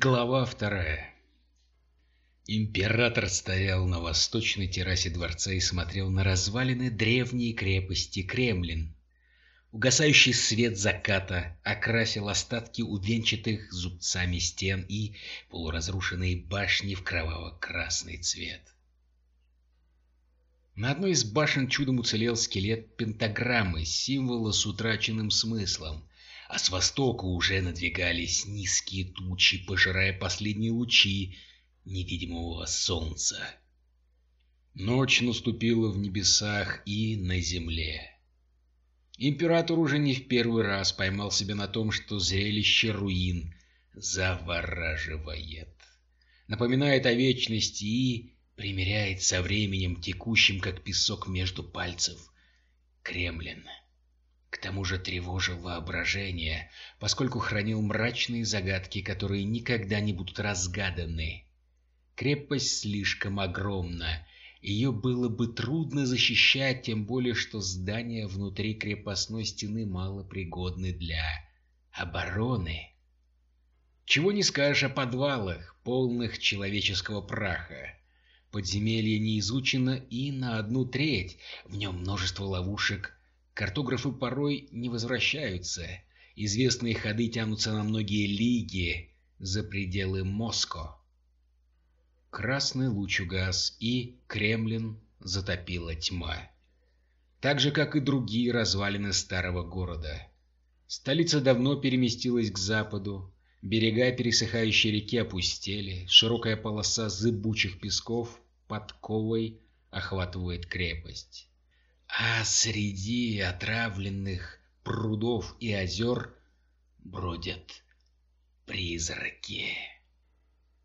Глава вторая Император стоял на восточной террасе дворца и смотрел на развалины древней крепости Кремлин. Угасающий свет заката окрасил остатки увенчатых зубцами стен и полуразрушенные башни в кроваво-красный цвет. На одной из башен чудом уцелел скелет пентаграммы, символа с утраченным смыслом, а с востока уже надвигались низкие тучи, пожирая последние лучи невидимого солнца. Ночь наступила в небесах и на земле. Император уже не в первый раз поймал себя на том, что зрелище руин завораживает. Напоминает о вечности и примеряет со временем, текущим как песок между пальцев, Кремлин. К тому же тревожил воображение, поскольку хранил мрачные загадки, которые никогда не будут разгаданы. Крепость слишком огромна, ее было бы трудно защищать, тем более, что здания внутри крепостной стены мало пригодны для обороны. Чего не скажешь о подвалах, полных человеческого праха. Подземелье не изучено и на одну треть, в нем множество ловушек. Картографы порой не возвращаются. Известные ходы тянутся на многие лиги за пределы Москвы. Красный луч угас, и Кремлин затопила тьма. Так же, как и другие развалины старого города. Столица давно переместилась к западу, берега пересыхающей реки опустели, широкая полоса зыбучих песков подковой охватывает крепость. А среди отравленных прудов и озер бродят призраки.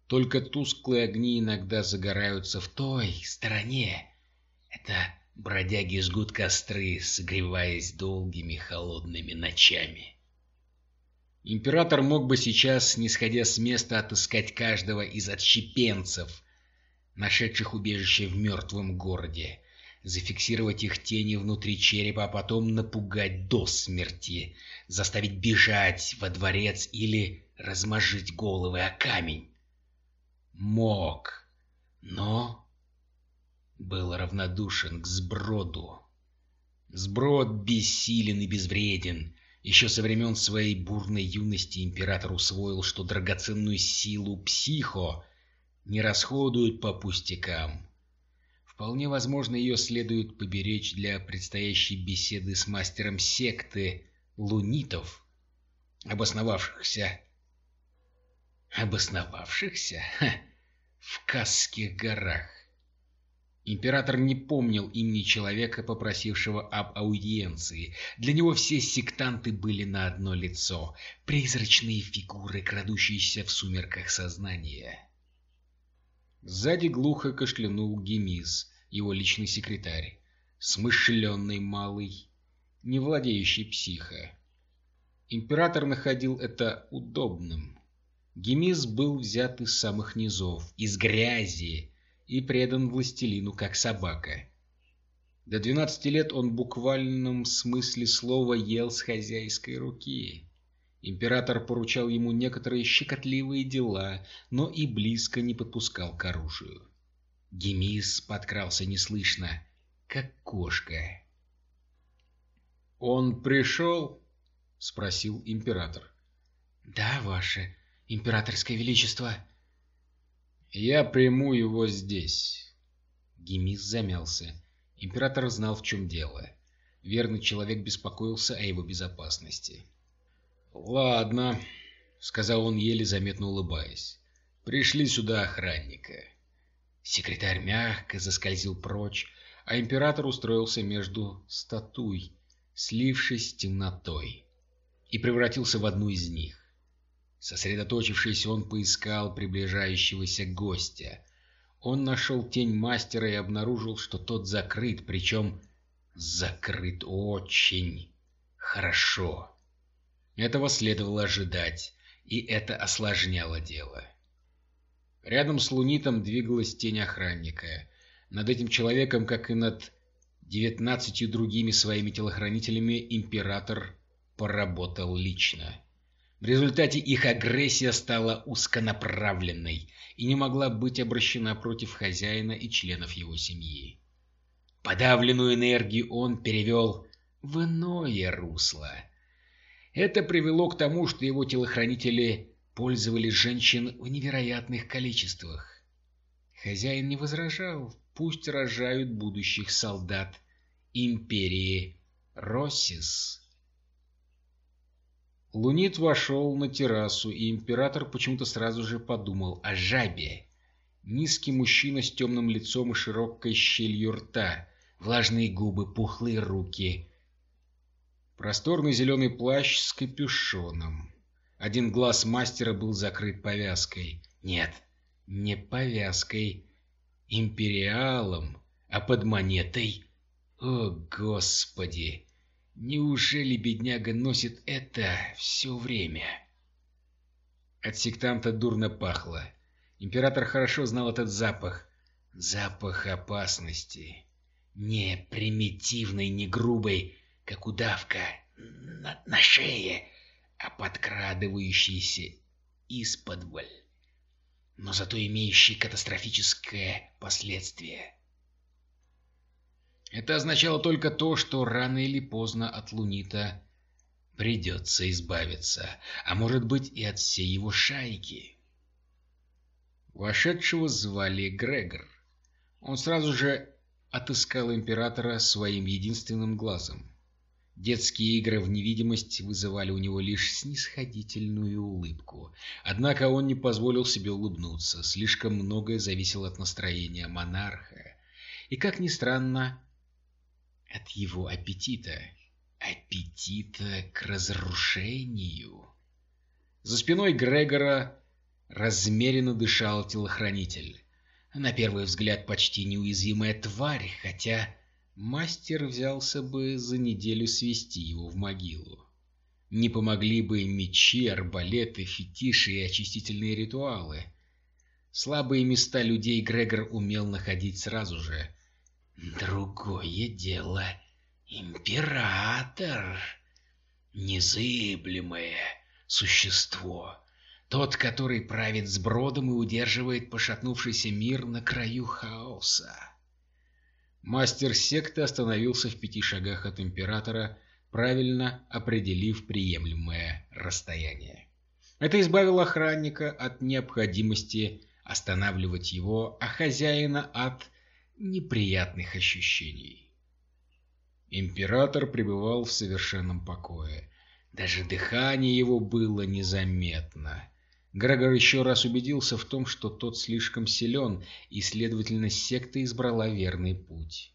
Только тусклые огни иногда загораются в той стороне. Это бродяги жгут костры, согреваясь долгими холодными ночами. Император мог бы сейчас, не сходя с места, отыскать каждого из отщепенцев, нашедших убежище в мертвом городе, зафиксировать их тени внутри черепа, а потом напугать до смерти, заставить бежать во дворец или размажить головы о камень мог, но был равнодушен к сброду. Сброд бессилен и безвреден. Еще со времен своей бурной юности император усвоил, что драгоценную силу психо не расходуют по пустякам. Вполне возможно, ее следует поберечь для предстоящей беседы с мастером секты лунитов, обосновавшихся обосновавшихся Ха, в Касских горах. Император не помнил имени человека, попросившего об аудиенции. Для него все сектанты были на одно лицо, призрачные фигуры, крадущиеся в сумерках сознания. Сзади глухо кашлянул Гемис, его личный секретарь, смышленный малый, не владеющий психо. Император находил это удобным. Гемис был взят из самых низов, из грязи, и предан властелину, как собака. До двенадцати лет он в буквальном смысле слова ел с хозяйской руки. Император поручал ему некоторые щекотливые дела, но и близко не подпускал к оружию. Гемис подкрался неслышно, как кошка. «Он пришел?» — спросил император. «Да, ваше императорское величество. Я приму его здесь. Гемис замялся. Император знал, в чем дело. Верный человек беспокоился о его безопасности. «Ладно», — сказал он, еле заметно улыбаясь. «Пришли сюда охранника». Секретарь мягко заскользил прочь, а император устроился между статуй, слившись с темнотой, и превратился в одну из них. Сосредоточившись, он поискал приближающегося гостя. Он нашел тень мастера и обнаружил, что тот закрыт, причем закрыт очень хорошо. Этого следовало ожидать, и это осложняло дело. Рядом с Лунитом двигалась тень охранника. Над этим человеком, как и над девятнадцатью другими своими телохранителями, император поработал лично. В результате их агрессия стала узконаправленной и не могла быть обращена против хозяина и членов его семьи. Подавленную энергию он перевел в иное русло. Это привело к тому, что его телохранители пользовались женщин в невероятных количествах. Хозяин не возражал, пусть рожают будущих солдат империи Россис. Лунит вошел на террасу, и император почему-то сразу же подумал о жабе. Низкий мужчина с темным лицом и широкой щелью рта, влажные губы, пухлые руки. Просторный зеленый плащ с капюшоном. Один глаз мастера был закрыт повязкой. Нет, не повязкой. Империалом, а под монетой. О, Господи! Неужели бедняга носит это все время? От сектанта дурно пахло. Император хорошо знал этот запах. Запах опасности. Не примитивной, не грубой, как удавка на, на шее, а подкрадывающейся из-под но зато имеющей катастрофическое последствие. Это означало только то, что рано или поздно от Лунита придется избавиться, а может быть и от всей его шайки. Вошедшего звали Грегор. Он сразу же отыскал императора своим единственным глазом. Детские игры в невидимость вызывали у него лишь снисходительную улыбку. Однако он не позволил себе улыбнуться, слишком многое зависело от настроения монарха. И, как ни странно, от его аппетита. Аппетита к разрушению. За спиной Грегора размеренно дышал телохранитель. На первый взгляд почти неуязвимая тварь, хотя мастер взялся бы за неделю свести его в могилу. Не помогли бы мечи, арбалеты, фетиши и очистительные ритуалы. Слабые места людей Грегор умел находить сразу же, Другое дело — император. Незыблемое существо. Тот, который правит с бродом и удерживает пошатнувшийся мир на краю хаоса. Мастер секты остановился в пяти шагах от императора, правильно определив приемлемое расстояние. Это избавило охранника от необходимости останавливать его, а хозяина от неприятных ощущений. Император пребывал в совершенном покое. Даже дыхание его было незаметно. Грегор еще раз убедился в том, что тот слишком силен, и, следовательно, секта избрала верный путь.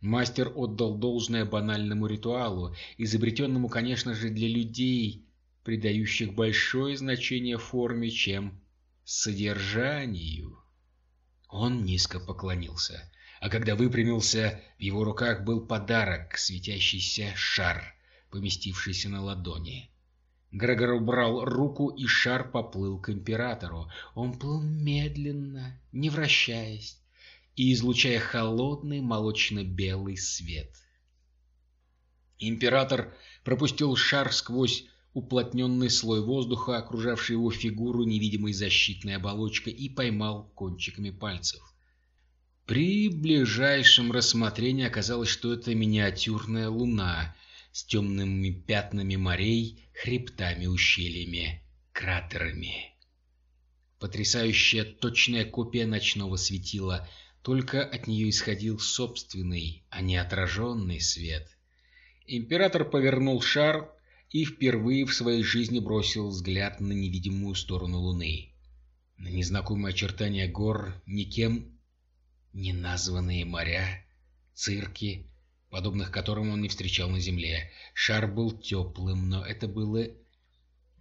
Мастер отдал должное банальному ритуалу, изобретенному, конечно же, для людей, придающих большое значение форме, чем содержанию. Он низко поклонился. А когда выпрямился, в его руках был подарок, светящийся шар, поместившийся на ладони. Грегор убрал руку, и шар поплыл к императору. Он плыл медленно, не вращаясь, и излучая холодный молочно-белый свет. Император пропустил шар сквозь уплотненный слой воздуха, окружавший его фигуру невидимой защитной оболочкой, и поймал кончиками пальцев. При ближайшем рассмотрении оказалось, что это миниатюрная луна с темными пятнами морей, хребтами, ущельями, кратерами. Потрясающая точная копия ночного светила, только от нее исходил собственный, а не отраженный свет. Император повернул шар и впервые в своей жизни бросил взгляд на невидимую сторону Луны. На незнакомые очертания гор, никем не названные моря, цирки, подобных которым он не встречал на Земле. Шар был теплым, но это было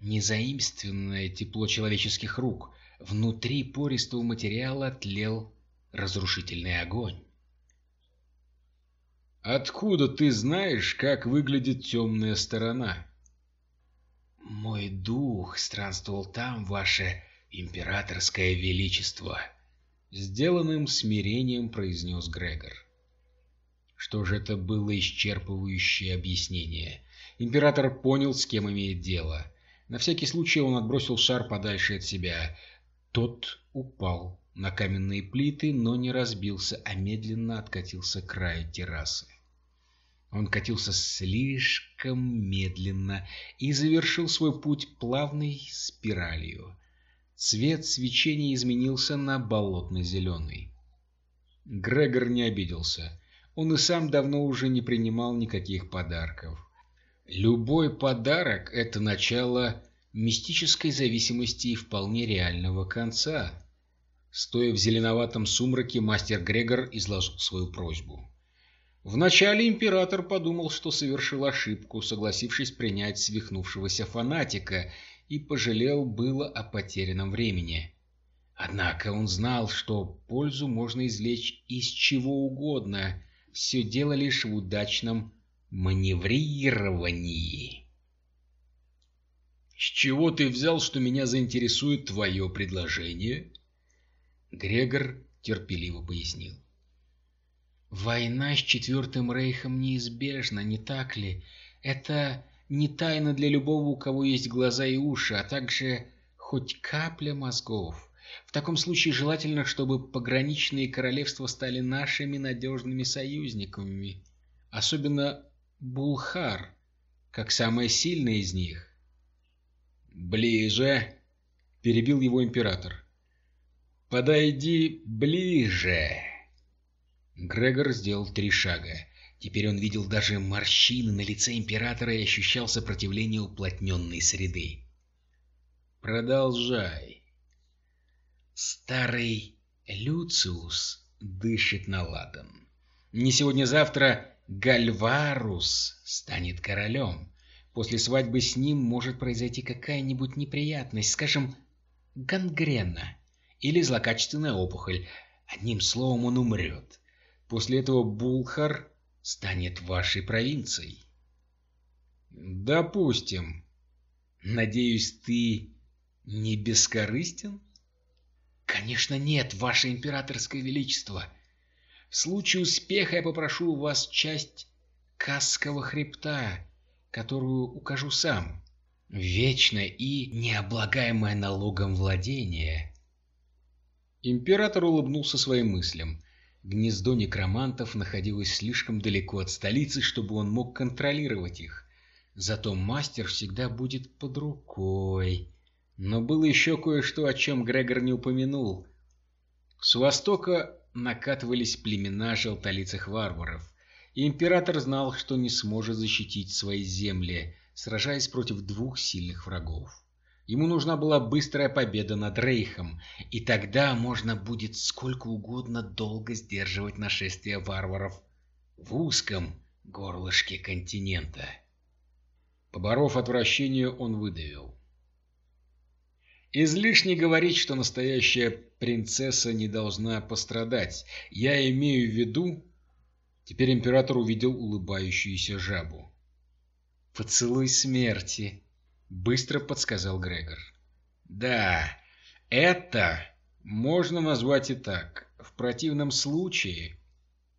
не заимственное тепло человеческих рук. Внутри пористого материала тлел разрушительный огонь. «Откуда ты знаешь, как выглядит темная сторона?» «Мой дух странствовал там, ваше императорское величество», — сделанным смирением произнес Грегор. Что же это было исчерпывающее объяснение? Император понял, с кем имеет дело. На всякий случай он отбросил шар подальше от себя. Тот упал на каменные плиты, но не разбился, а медленно откатился к краю террасы. Он катился слишком медленно и завершил свой путь плавной спиралью. Цвет свечения изменился на болотно-зеленый. Грегор не обиделся. Он и сам давно уже не принимал никаких подарков. Любой подарок — это начало мистической зависимости и вполне реального конца. Стоя в зеленоватом сумраке, мастер Грегор изложил свою просьбу. Вначале император подумал, что совершил ошибку, согласившись принять свихнувшегося фанатика, и пожалел было о потерянном времени. Однако он знал, что пользу можно извлечь из чего угодно, все дело лишь в удачном маневрировании. «С чего ты взял, что меня заинтересует твое предложение?» Грегор терпеливо пояснил. Война с Четвертым Рейхом неизбежна, не так ли? Это не тайна для любого, у кого есть глаза и уши, а также хоть капля мозгов. В таком случае желательно, чтобы пограничные королевства стали нашими надежными союзниками. Особенно Булхар, как самое сильное из них. «Ближе!» — перебил его император. «Подойди ближе!» Грегор сделал три шага. Теперь он видел даже морщины на лице императора и ощущал сопротивление уплотненной среды. «Продолжай». Старый Люциус дышит на ладан. Не сегодня-завтра Гальварус станет королем. После свадьбы с ним может произойти какая-нибудь неприятность, скажем, гангрена или злокачественная опухоль. Одним словом, он умрет. После этого Булхар станет вашей провинцией. Допустим. Надеюсь, ты не бескорыстен? Конечно нет, ваше императорское величество. В случае успеха я попрошу у вас часть Касского хребта, которую укажу сам. Вечное и необлагаемое налогом владение. Император улыбнулся своим мыслям. Гнездо некромантов находилось слишком далеко от столицы, чтобы он мог контролировать их. Зато мастер всегда будет под рукой. Но было еще кое-что, о чем Грегор не упомянул. С востока накатывались племена желтолицых варваров, и император знал, что не сможет защитить свои земли, сражаясь против двух сильных врагов. Ему нужна была быстрая победа над Рейхом, и тогда можно будет сколько угодно долго сдерживать нашествие варваров в узком горлышке континента. Поборов отвращение, он выдавил. Излишне говорить, что настоящая принцесса не должна пострадать. Я имею в виду... Теперь император увидел улыбающуюся жабу. «Поцелуй смерти», — быстро подсказал Грегор. «Да, это можно назвать и так. В противном случае...»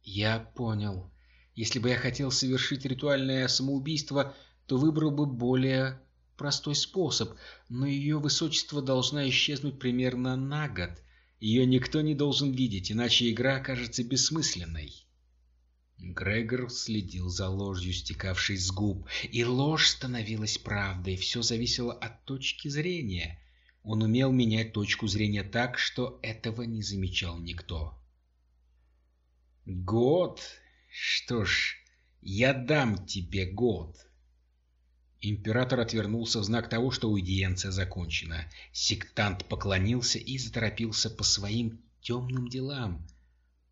«Я понял. Если бы я хотел совершить ритуальное самоубийство, то выбрал бы более простой способ, но ее высочество должна исчезнуть примерно на год. Ее никто не должен видеть, иначе игра окажется бессмысленной». Грегор следил за ложью, стекавшей с губ, и ложь становилась правдой, все зависело от точки зрения. Он умел менять точку зрения так, что этого не замечал никто. «Год? Что ж, я дам тебе год!» Император отвернулся в знак того, что аудиенция закончена. Сектант поклонился и заторопился по своим темным делам.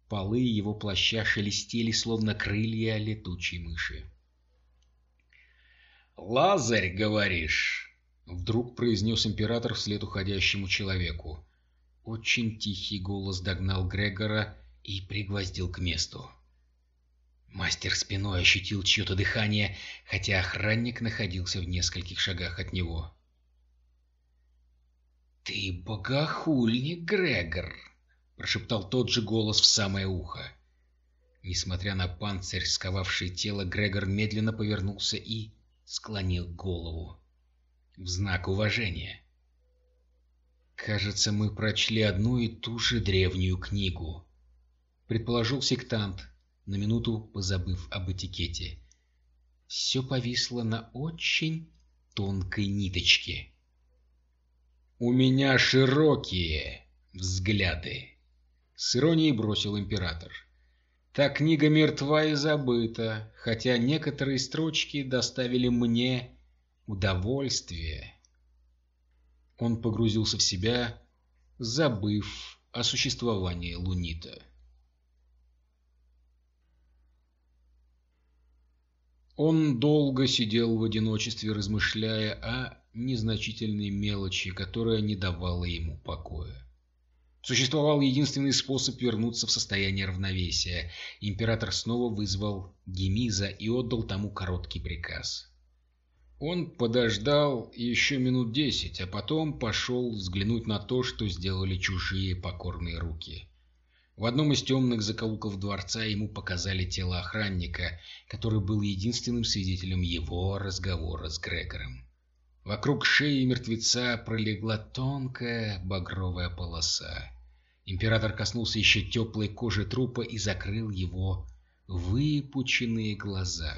Полы его плаща шелестели, словно крылья летучей мыши. «Лазарь, говоришь?» — вдруг произнес император вслед уходящему человеку. Очень тихий голос догнал Грегора и пригвоздил к месту. Мастер спиной ощутил чье-то дыхание, хотя охранник находился в нескольких шагах от него. «Ты богохульник, Грегор!» — прошептал тот же голос в самое ухо. Несмотря на панцирь, сковавший тело, Грегор медленно повернулся и склонил голову. в знак уважения. «Кажется, мы прочли одну и ту же древнюю книгу», — предположил сектант, на минуту позабыв об этикете. Все повисло на очень тонкой ниточке. «У меня широкие взгляды», — с иронией бросил император. «Та книга мертва и забыта, хотя некоторые строчки доставили мне удовольствие». Он погрузился в себя, забыв о существовании Лунита. Он долго сидел в одиночестве, размышляя о незначительной мелочи, которая не давала ему покоя. Существовал единственный способ вернуться в состояние равновесия. Император снова вызвал Гемиза и отдал тому короткий приказ. Он подождал еще минут десять, а потом пошел взглянуть на то, что сделали чужие покорные руки. В одном из темных закоулков дворца ему показали тело охранника, который был единственным свидетелем его разговора с Грегором. Вокруг шеи мертвеца пролегла тонкая багровая полоса. Император коснулся еще теплой кожи трупа и закрыл его выпученные глаза.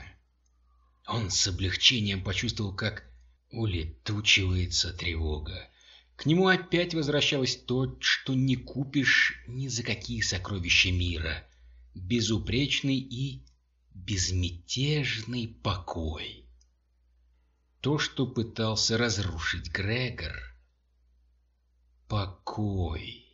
Он с облегчением почувствовал, как улетучивается тревога. К нему опять возвращалось то, что не купишь ни за какие сокровища мира. Безупречный и безмятежный покой. То, что пытался разрушить Грегор. Покой.